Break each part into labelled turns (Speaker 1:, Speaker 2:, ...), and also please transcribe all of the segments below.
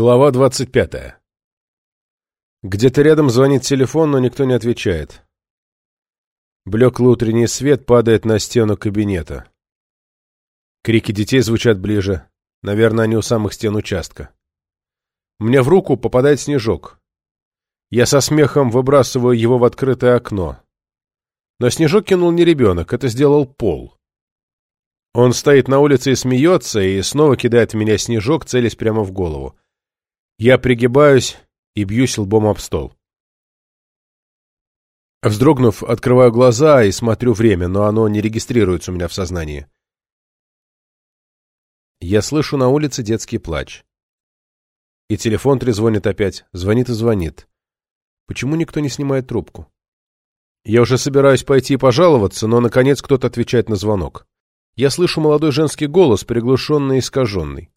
Speaker 1: Глава 25. Где-то рядом звонит телефон, но никто не отвечает. Блеклый утренний свет падает на стену кабинета. Крики детей звучат ближе. Наверное, они у самых стен участка. Мне в руку попадает снежок. Я со смехом выбрасываю его в открытое окно. Но снежок кинул не ребенок, это сделал Пол. Он стоит на улице и смеется, и снова кидает в меня снежок, целясь прямо в голову. Я пригибаюсь и бьюсь лбом об стол. Вздрогнув, открываю глаза и смотрю время, но оно не регистрируется у меня в сознании. Я слышу на улице детский плач. И телефон трезвонит опять, звонит и звонит. Почему никто не снимает трубку? Я уже собираюсь пойти и пожаловаться, но, наконец, кто-то отвечает на звонок. Я слышу молодой женский голос, приглушенный и искаженный.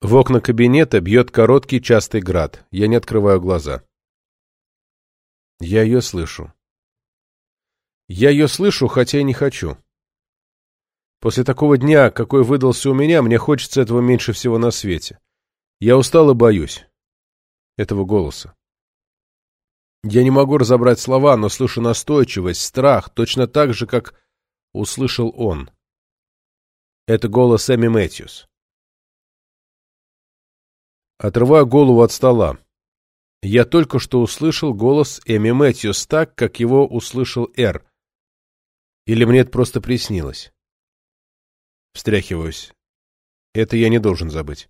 Speaker 1: В окна кабинета бьет короткий частый град. Я не открываю глаза. Я ее слышу. Я ее слышу, хотя и не хочу. После такого дня, какой выдался у меня, мне хочется этого меньше всего на свете. Я устал и боюсь этого голоса. Я не могу разобрать слова, но слышу настойчивость, страх, точно так же, как услышал он. Это голос Эми Мэтьюс. Отрываю голову от стола. Я только что услышал голос Эми Мэтьюс так, как его услышал Эр. Или мне это просто приснилось? Встряхиваюсь. Это я не должен забыть.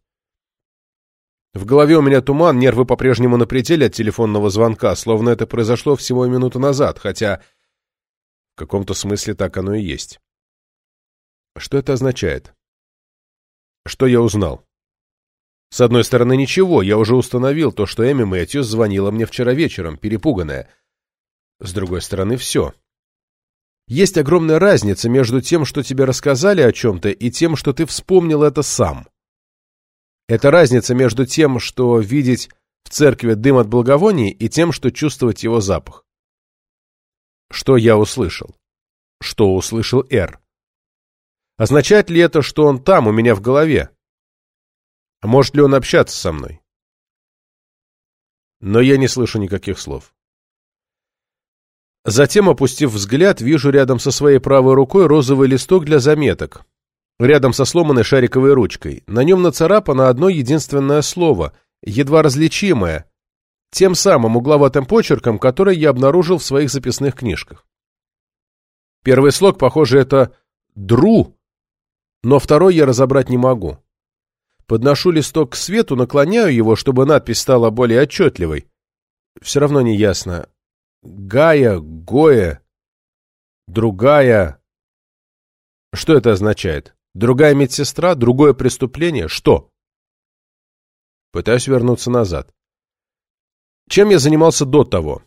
Speaker 1: В голове у меня туман, нервы по-прежнему на пределе от телефонного звонка, словно это произошло всего минуту назад, хотя в каком-то смысле так оно и есть. Что это означает? Что я узнал? С одной стороны, ничего, я уже установил то, что Эми Мэтьюс звонила мне вчера вечером, перепуганная. С другой стороны, все. Есть огромная разница между тем, что тебе рассказали о чем-то, и тем, что ты вспомнил это сам. Это разница между тем, что видеть в церкви дым от благовоний, и тем, что чувствовать его запах. Что я услышал? Что услышал Эр? Означает ли это, что он там, у меня в голове? А может ли он общаться со мной? Но я не слышу никаких слов. Затем, опустив взгляд, вижу рядом со своей правой рукой розовый листок для заметок, рядом со сломанной шариковой ручкой. На нем нацарапано одно единственное слово, едва различимое, тем самым угловатым почерком, который я обнаружил в своих записных книжках. Первый слог, похоже, это «дру», но второй я разобрать не могу. Подношу листок к свету, наклоняю его, чтобы надпись стала более отчетливой. Все равно не ясно. Гая, Гоя, другая... Что это означает? Другая медсестра? Другое преступление? Что? Пытаюсь вернуться назад. Чем я занимался до того?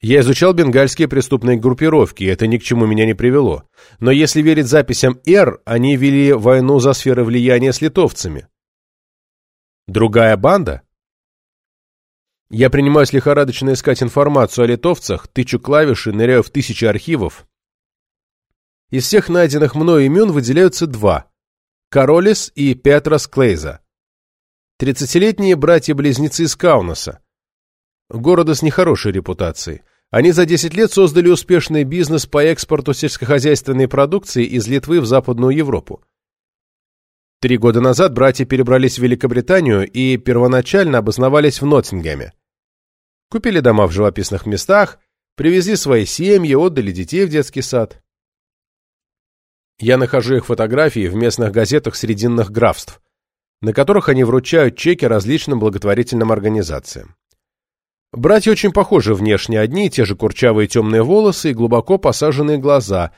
Speaker 1: Я изучал бенгальские преступные группировки, и это ни к чему меня не привело. Но если верить записям «Р», они вели войну за сферы влияния с литовцами. Другая банда? Я принимаюсь лихорадочно искать информацию о литовцах, тычу клавиши, ныряю в тысячи архивов. Из всех найденных мной имен выделяются два – Королис и Петрос Клейза. Тридцатилетние братья-близнецы из Каунаса. Города с нехорошей репутацией. Они за 10 лет создали успешный бизнес по экспорту сельскохозяйственной продукции из Литвы в Западную Европу. Три года назад братья перебрались в Великобританию и первоначально обосновались в Ноттингеме. Купили дома в живописных местах, привезли свои семьи, отдали детей в детский сад. Я нахожу их фотографии в местных газетах срединных графств, на которых они вручают чеки различным благотворительным организациям. Братья очень похожи внешне, одни и те же курчавые темные волосы и глубоко посаженные глаза,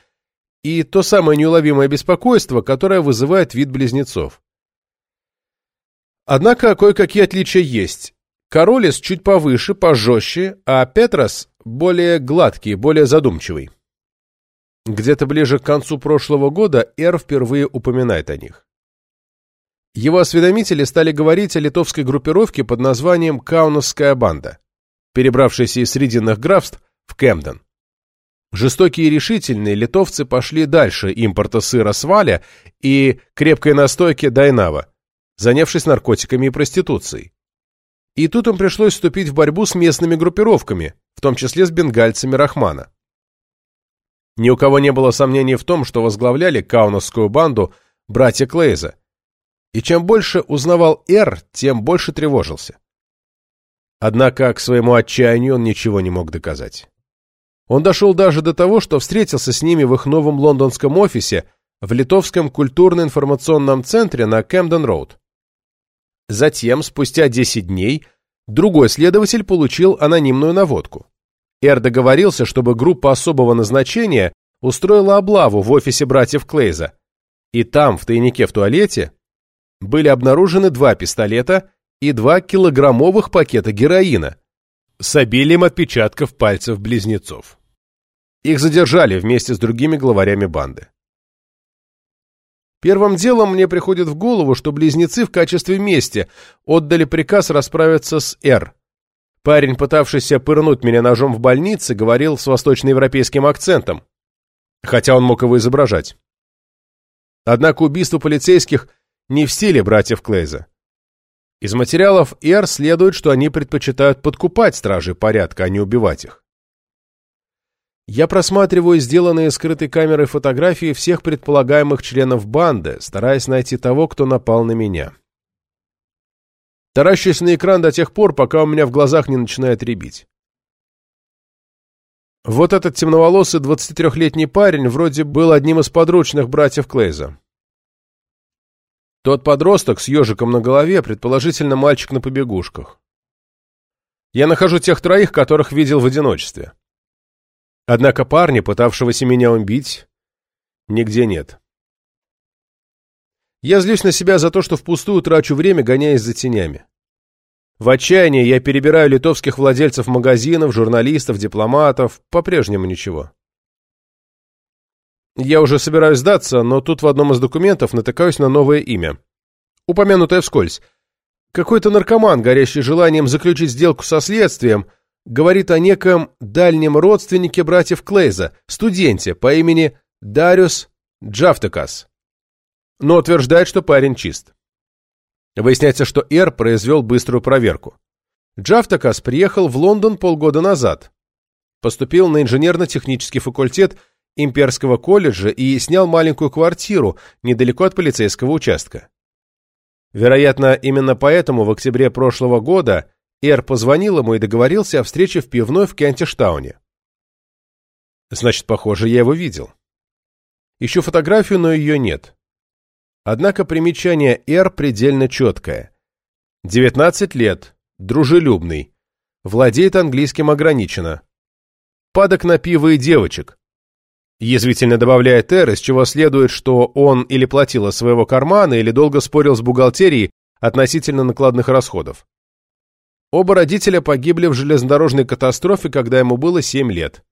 Speaker 1: и то самое неуловимое беспокойство, которое вызывает вид близнецов. Однако кое-какие отличия есть. Королес чуть повыше, пожестче, а Петрос более гладкий, более задумчивый. Где-то ближе к концу прошлого года Эр впервые упоминает о них. Его осведомители стали говорить о литовской группировке под названием «Каунасская банда» перебравшиеся из Срединных графств в Кемден. Жестокие и решительные литовцы пошли дальше импорта сыра с Валя и крепкой настойки Дайнава, занявшись наркотиками и проституцией. И тут им пришлось вступить в борьбу с местными группировками, в том числе с бенгальцами Рахмана. Ни у кого не было сомнений в том, что возглавляли каунасскую банду братья Клейза. И чем больше узнавал Эр, тем больше тревожился. Однако к своему отчаянию он ничего не мог доказать. Он дошел даже до того, что встретился с ними в их новом лондонском офисе в Литовском культурно-информационном центре на Кэмден-Роуд. Затем, спустя 10 дней, другой следователь получил анонимную наводку. Эр договорился, чтобы группа особого назначения устроила облаву в офисе братьев Клейза. И там, в тайнике в туалете, были обнаружены два пистолета и два килограммовых пакета героина с обилием отпечатков пальцев близнецов. Их задержали вместе с другими главарями банды. Первым делом мне приходит в голову, что близнецы в качестве мести отдали приказ расправиться с Р. Парень, пытавшийся пырнуть меня ножом в больнице, говорил с восточноевропейским акцентом, хотя он мог его изображать. Однако убийство полицейских не в стиле братьев Клейза. Из материалов Р следует, что они предпочитают подкупать стражей порядка, а не убивать их. Я просматриваю сделанные скрытой камерой фотографии всех предполагаемых членов банды, стараясь найти того, кто напал на меня. Таращусь на экран до тех пор, пока у меня в глазах не начинает рябить. Вот этот темноволосый 23-летний парень вроде был одним из подручных братьев Клейза. Тот подросток с ежиком на голове, предположительно мальчик на побегушках. Я нахожу тех троих, которых видел в одиночестве. Однако парня, пытавшегося меня убить, нигде нет. Я злюсь на себя за то, что впустую трачу время, гоняясь за тенями. В отчаянии я перебираю литовских владельцев магазинов, журналистов, дипломатов, по-прежнему ничего. Я уже собираюсь сдаться, но тут в одном из документов натыкаюсь на новое имя. Упомянутое вскользь. Какой-то наркоман, горящий желанием заключить сделку со следствием, говорит о неком дальнем родственнике братьев Клейза, студенте по имени Дариус Джафтекас. Но утверждает, что парень чист. Выясняется, что Эр произвел быструю проверку. Джафтекас приехал в Лондон полгода назад. Поступил на инженерно-технический факультет – имперского колледжа и снял маленькую квартиру недалеко от полицейского участка. Вероятно, именно поэтому в октябре прошлого года Эр позвонил ему и договорился о встрече в пивной в Кентиштауне. Значит, похоже, я его видел. Ищу фотографию, но ее нет. Однако примечание Эр предельно четкое. 19 лет, дружелюбный, владеет английским ограниченно. Падок на пиво и девочек, Язвительно добавляет Эр, из чего следует, что он или платил из своего кармана, или долго спорил с бухгалтерией относительно накладных расходов. Оба родителя погибли в железнодорожной катастрофе, когда ему было 7 лет.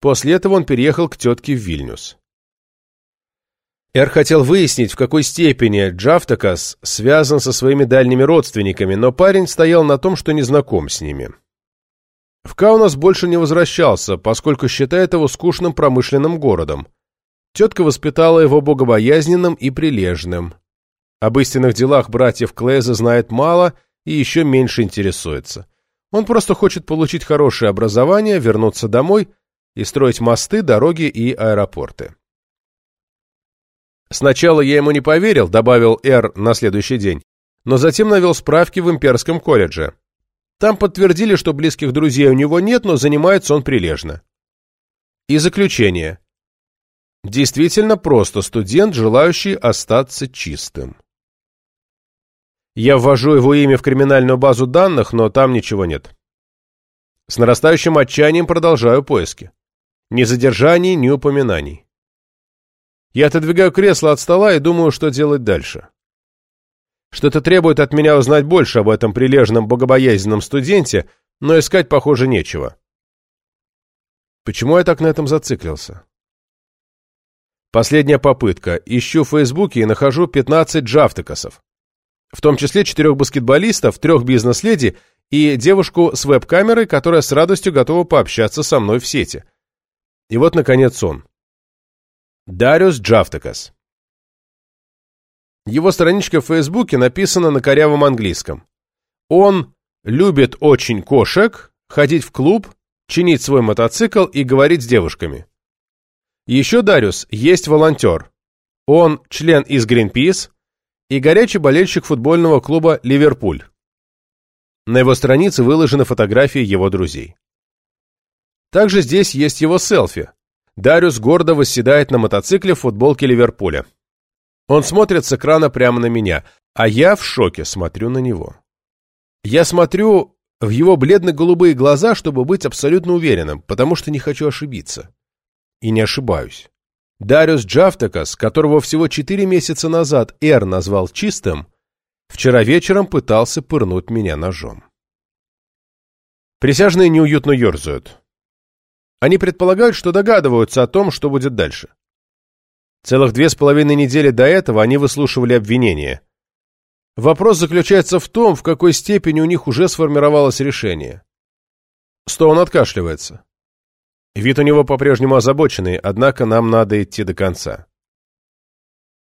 Speaker 1: После этого он переехал к тетке в Вильнюс. Эр хотел выяснить, в какой степени Джафтакас связан со своими дальними родственниками, но парень стоял на том, что не знаком с ними. В Каунас больше не возвращался, поскольку считает его скучным промышленным городом. Тетка воспитала его богобоязненным и прилежным. Об истинных делах братьев Клейза знает мало и еще меньше интересуется. Он просто хочет получить хорошее образование, вернуться домой и строить мосты, дороги и аэропорты. «Сначала я ему не поверил», — добавил Эр на следующий день, но затем навел справки в имперском колледже. Там подтвердили, что близких друзей у него нет, но занимается он прилежно. И заключение. Действительно просто студент, желающий остаться чистым. Я ввожу его имя в криминальную базу данных, но там ничего нет. С нарастающим отчаянием продолжаю поиски. Ни задержаний, ни упоминаний. Я отодвигаю кресло от стола и думаю, что делать дальше. Что-то требует от меня узнать больше об этом прилежном богобоязненном студенте, но искать, похоже, нечего. Почему я так на этом зациклился? Последняя попытка. Ищу в Фейсбуке и нахожу 15 джавтыкосов. В том числе четырех баскетболистов, трех бизнес-леди и девушку с веб-камерой, которая с радостью готова пообщаться со мной в сети. И вот, наконец, он. Дариус Джавтекас. Его страничка в Фейсбуке написана на корявом английском. Он любит очень кошек, ходить в клуб, чинить свой мотоцикл и говорить с девушками. Еще Дариус есть волонтер. Он член из Greenpeace и горячий болельщик футбольного клуба «Ливерпуль». На его странице выложены фотографии его друзей. Также здесь есть его селфи. Дариус гордо восседает на мотоцикле в футболке Ливерпуля. Он смотрит с экрана прямо на меня, а я в шоке смотрю на него. Я смотрю в его бледно-голубые глаза, чтобы быть абсолютно уверенным, потому что не хочу ошибиться. И не ошибаюсь. Дариус Джафтакас, которого всего четыре месяца назад Эр назвал чистым, вчера вечером пытался пырнуть меня ножом. Присяжные неуютно ерзают. Они предполагают, что догадываются о том, что будет дальше. Целых две с половиной недели до этого они выслушивали обвинения. Вопрос заключается в том, в какой степени у них уже сформировалось решение. Стоун откашливается. Вид у него по-прежнему озабоченный, однако нам надо идти до конца.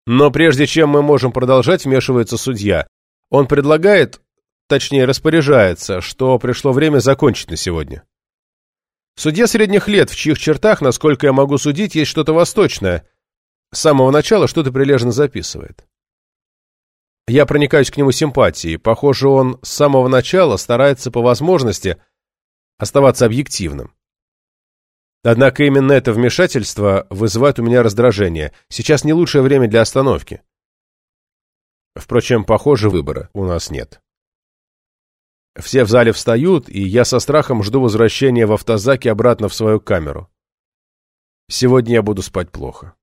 Speaker 1: Но прежде чем мы можем продолжать, вмешивается судья. Он предлагает, точнее распоряжается, что пришло время закончить на сегодня. Судья средних лет, в чьих чертах, насколько я могу судить, есть что-то восточное. С самого начала что-то прилежно записывает. Я проникаюсь к нему симпатией. Похоже, он с самого начала старается по возможности оставаться объективным. Однако именно это вмешательство вызывает у меня раздражение. Сейчас не лучшее время для остановки. Впрочем, похоже, выбора у нас нет. Все в зале встают, и я со страхом жду возвращения в автозаке обратно в свою камеру. Сегодня я буду спать плохо.